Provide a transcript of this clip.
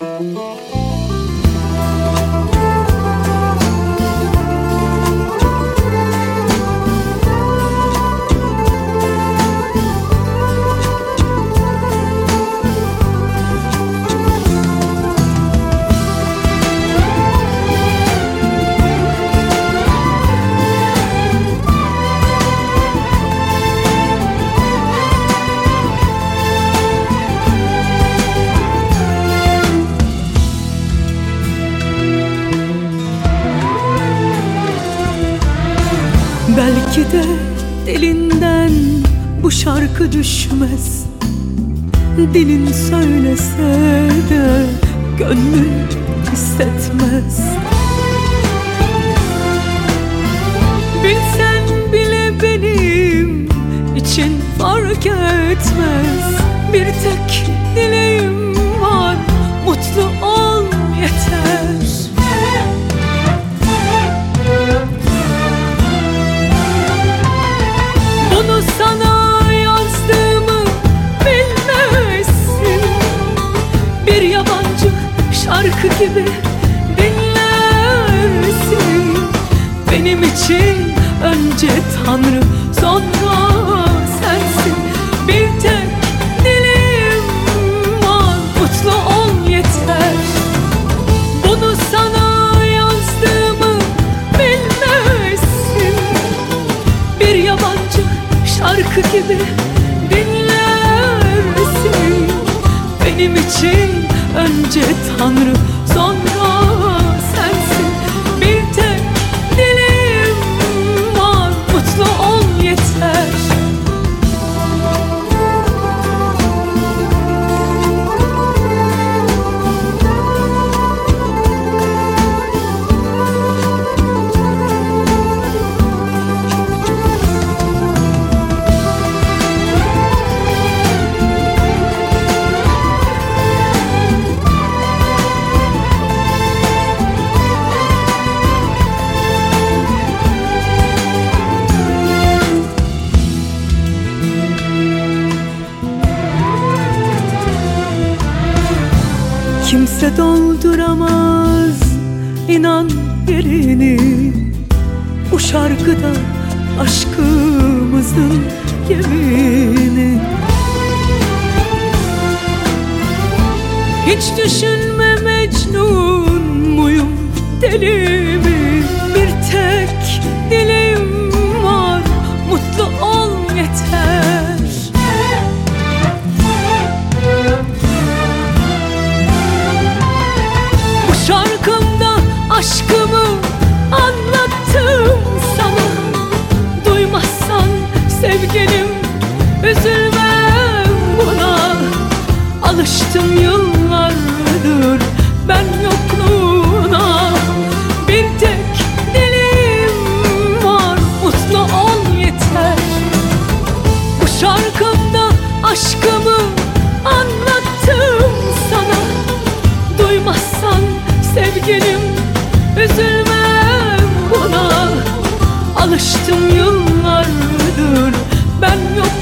Música Belki de dilinden bu şarkı düşmez. Dilin söylese de gönlün hissetmez. Bilsen bile benim için fark etmez. Bir tek dileğim var mutlu ol yeter Benim için. Önce Tanrı sonra sensin. Bir tek dileğim var. Mutlu ol yeter. Bunu sana yazdığımı bilmezsin. Bir yabancı şarkı gibi dinlersin. Benim için önce Tanrı sonra Kimse dolduramaz. İnan yerini Bu şarkıda aşkımızın yemini. Hiç düşünme Mecnun muyum deli Alıştım yıllardır ben yokluğuna. Bir tek dileğim var mutlu ol yeter. Bu şarkımda aşkımı anlattım sana. Duymazsan sevgilim üzülmem buna. Alıştım yıllardır ben yok